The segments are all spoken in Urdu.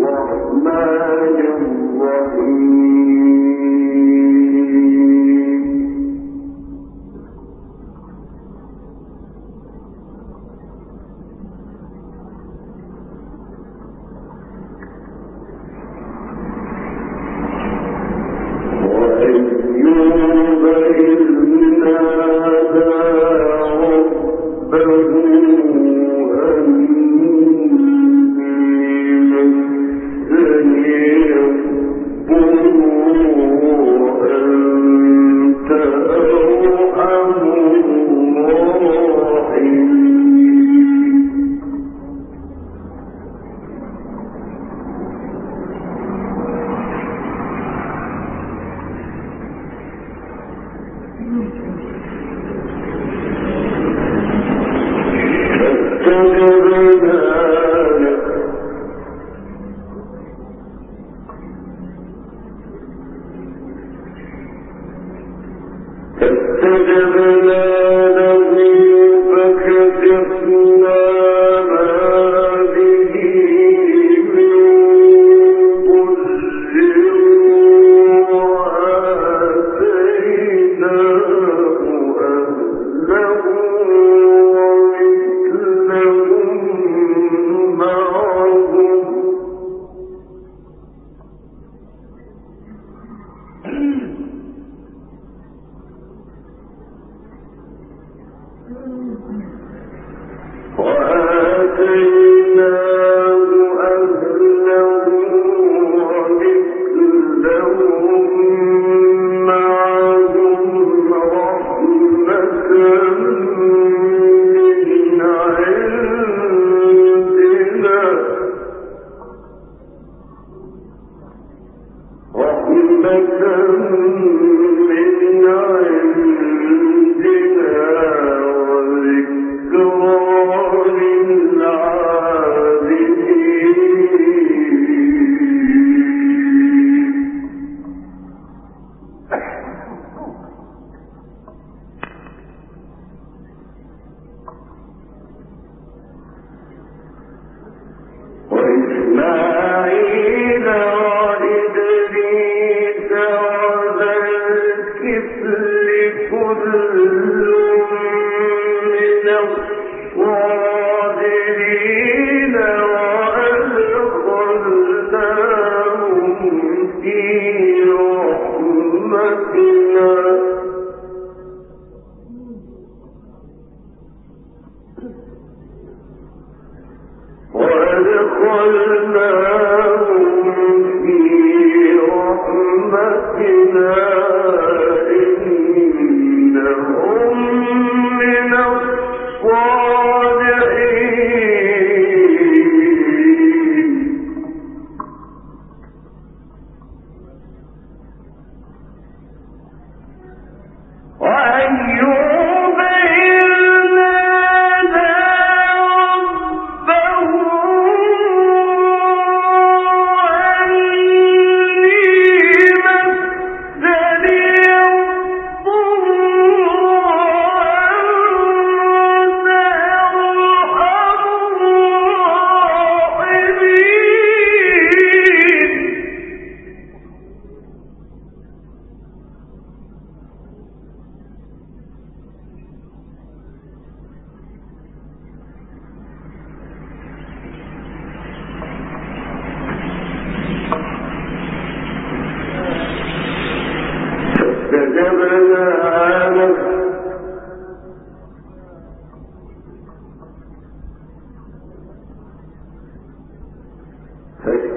الرحمن الرحيم. تجھ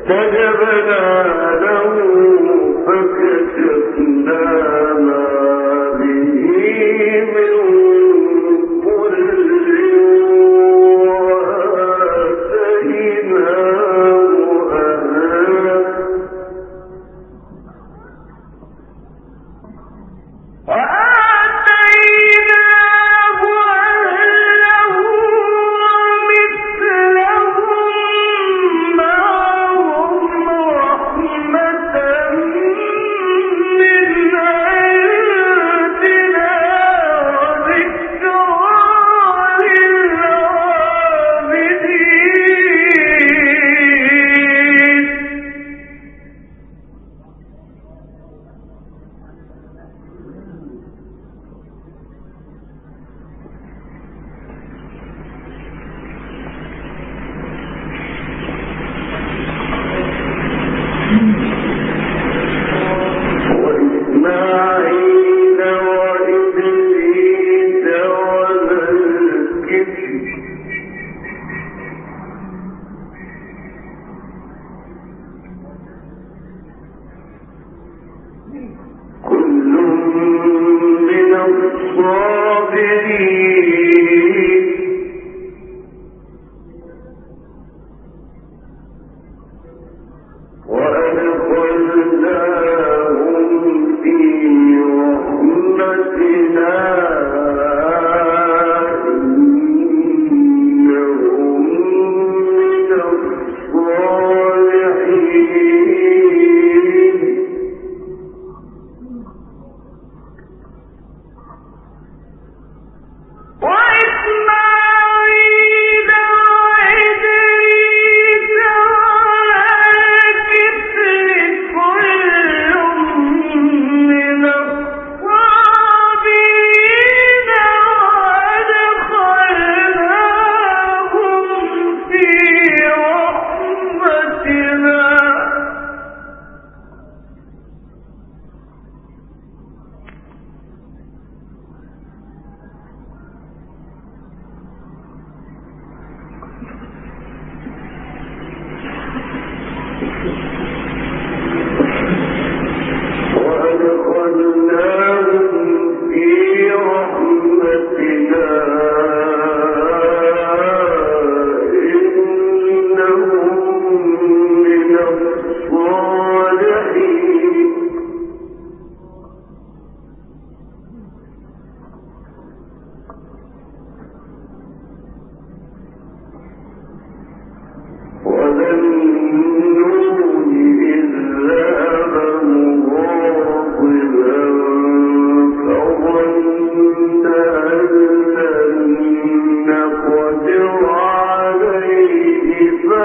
من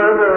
ترقی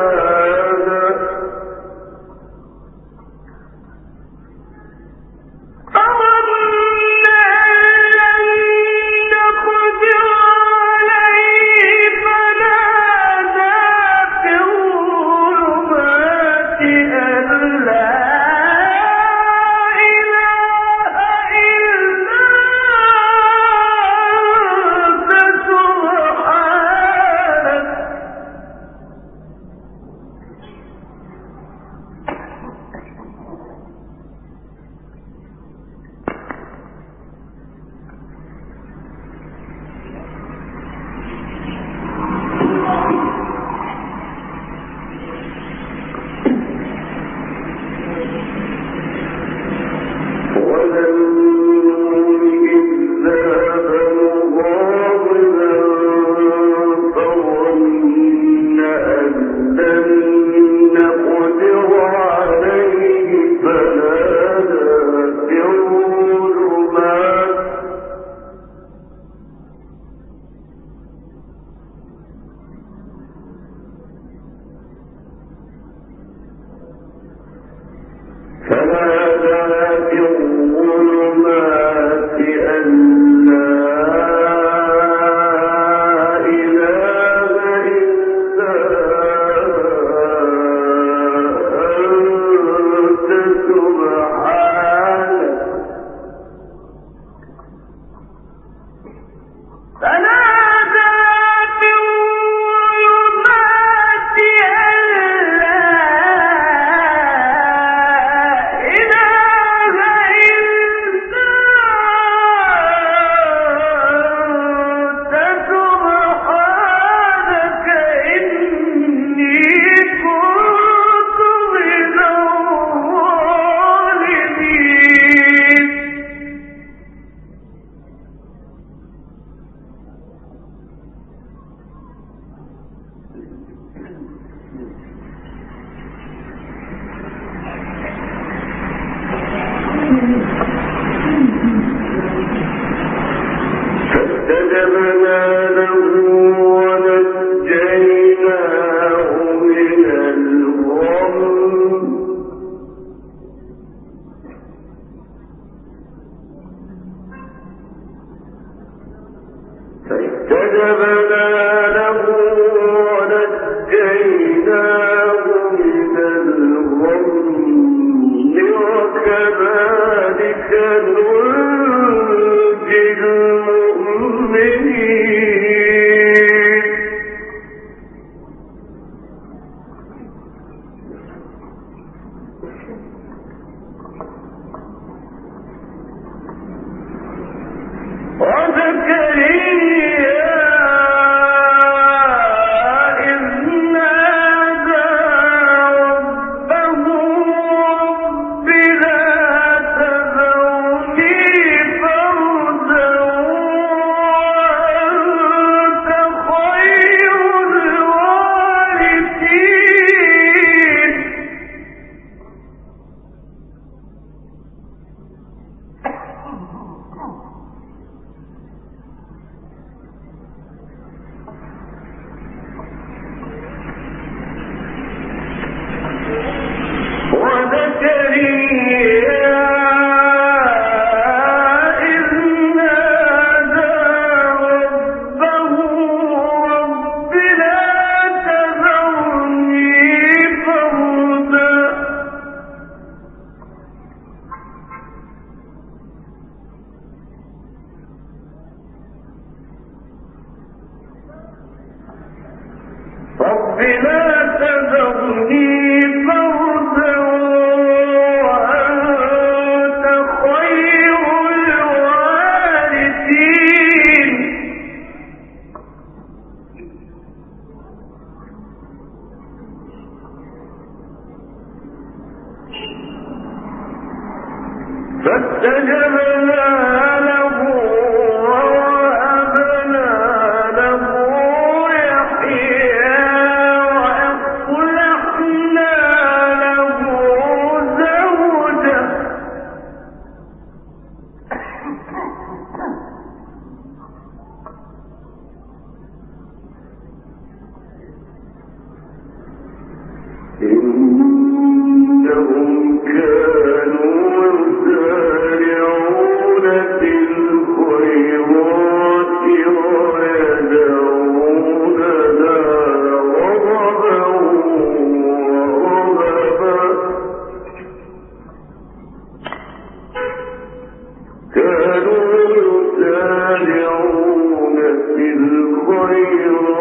كانوا يسارعون في الخير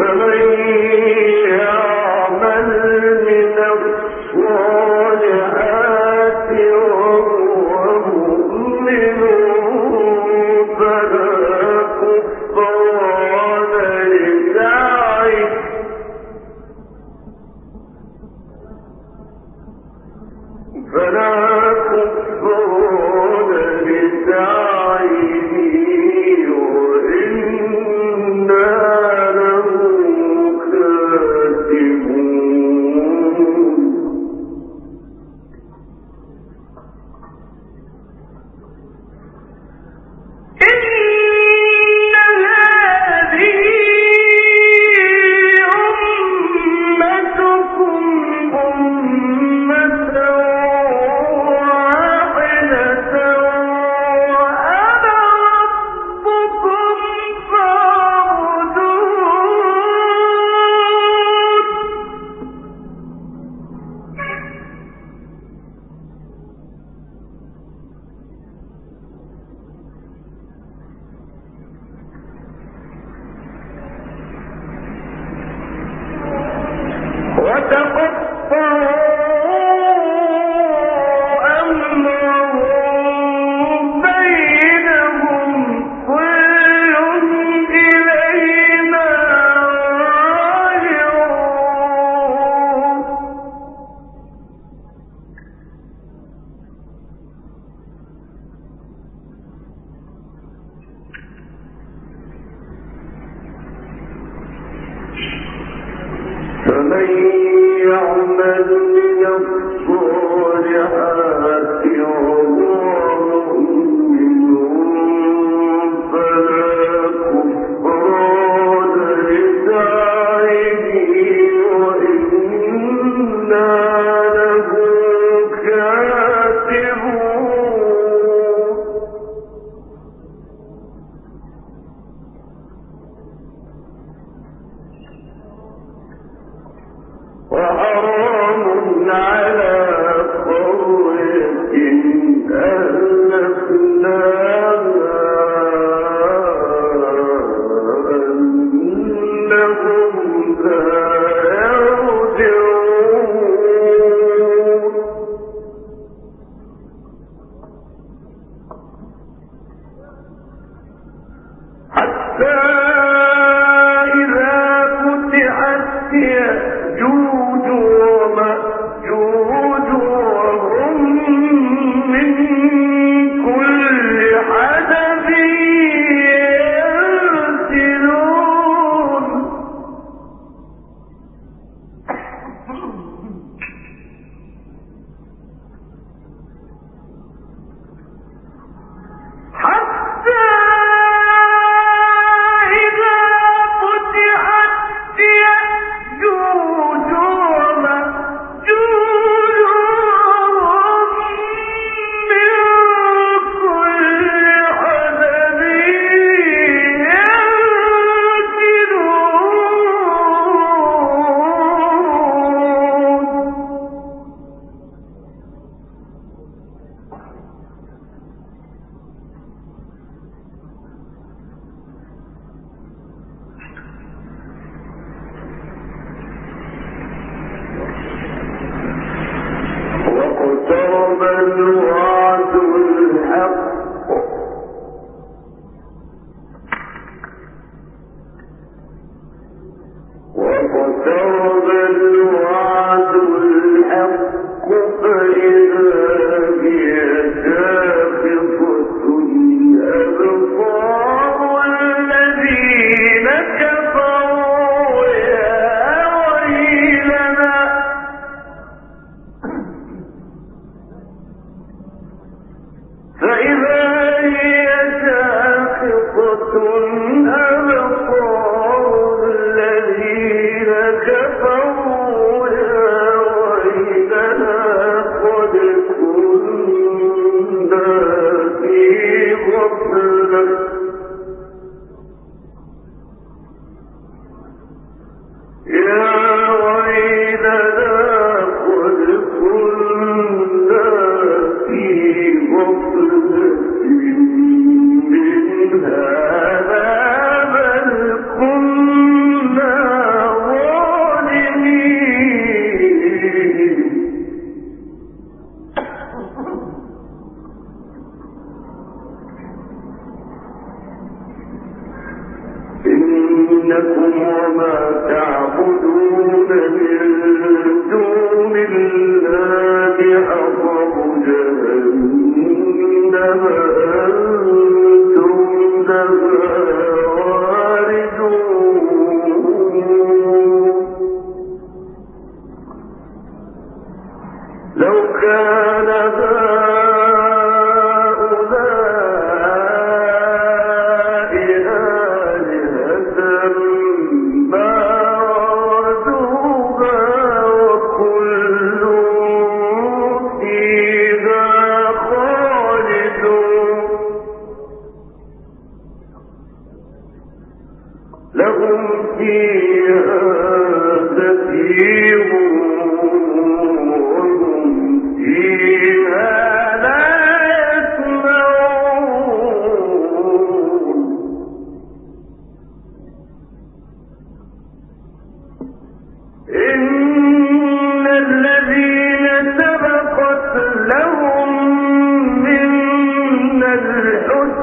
هذا بل كنا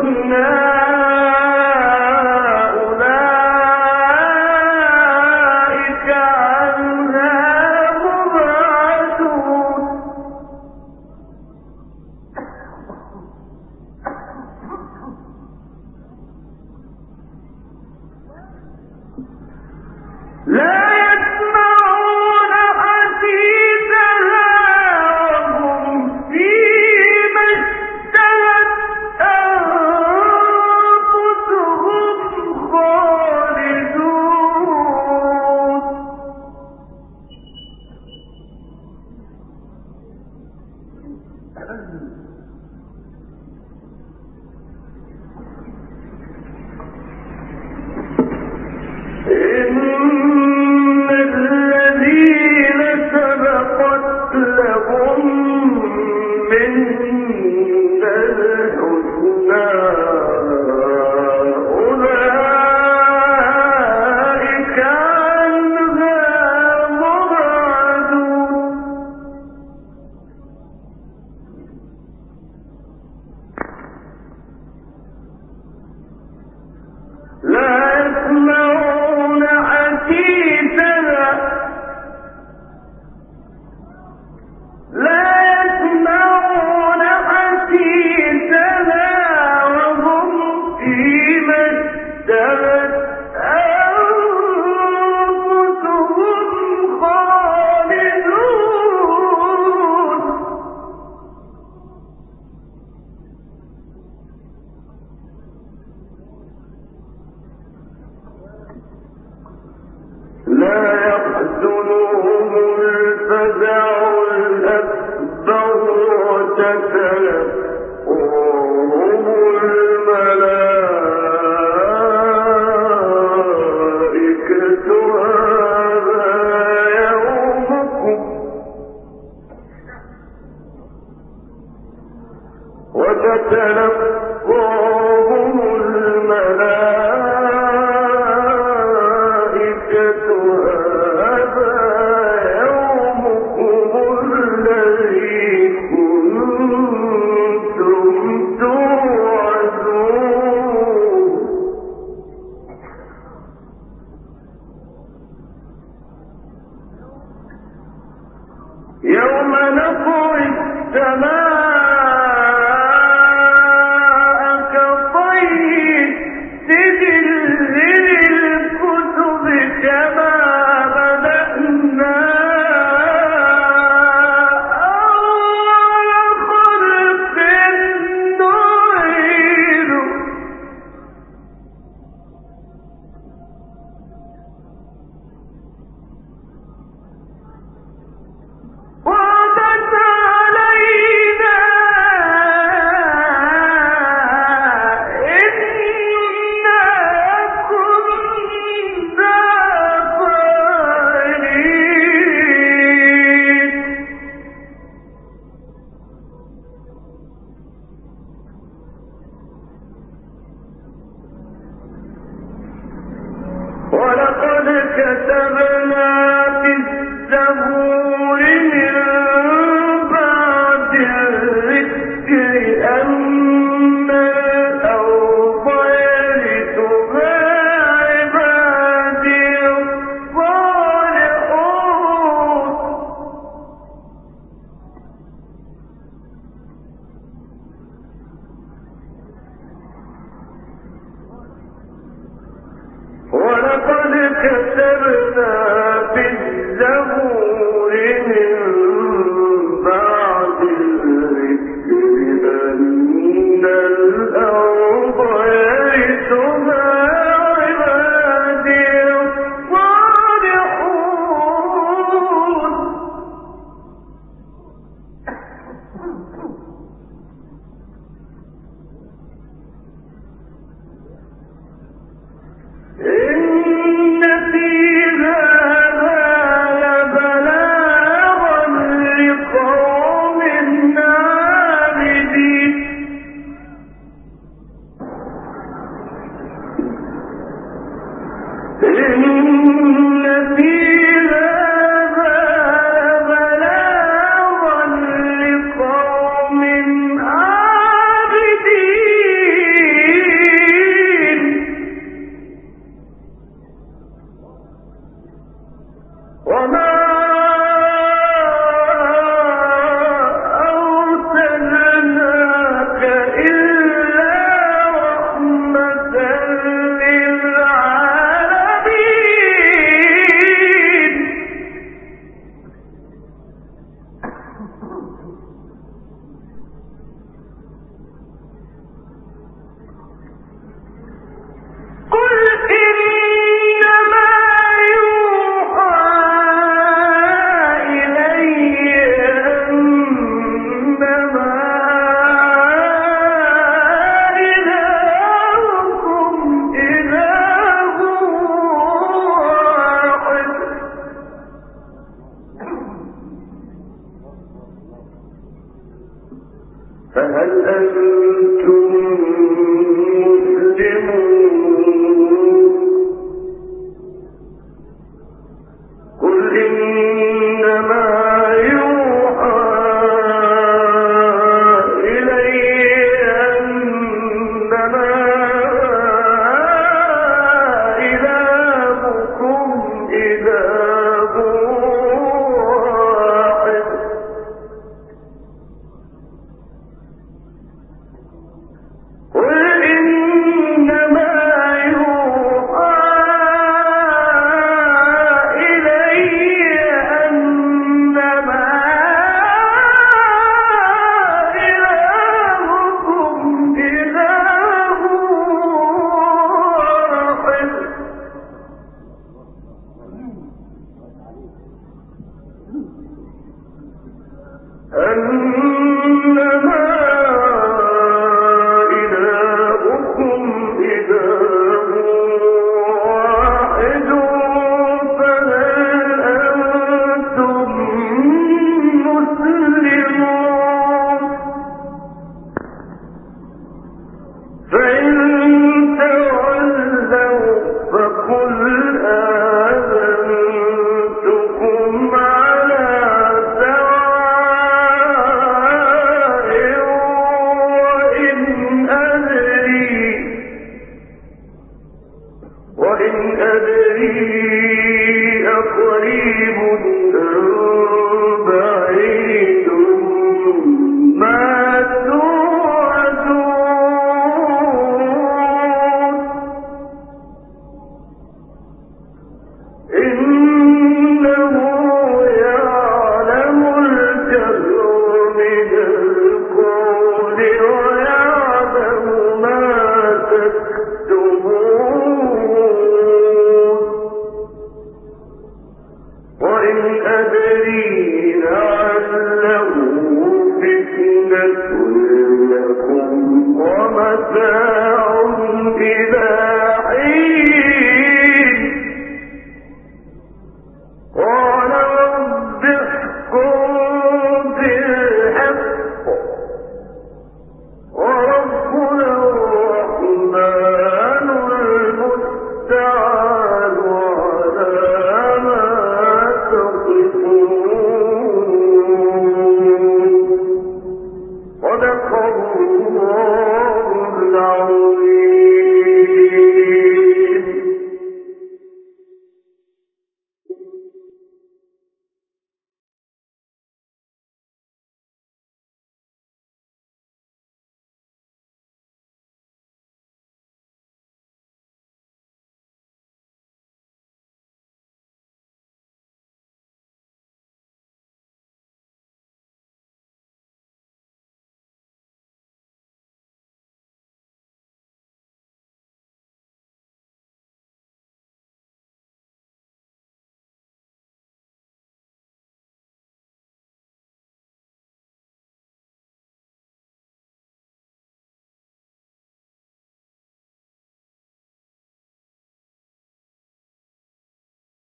إِلَّا